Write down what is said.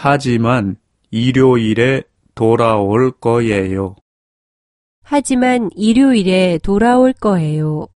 하지만 일요일에 돌아올 거예요. 하지만 일요일에 돌아올 거예요.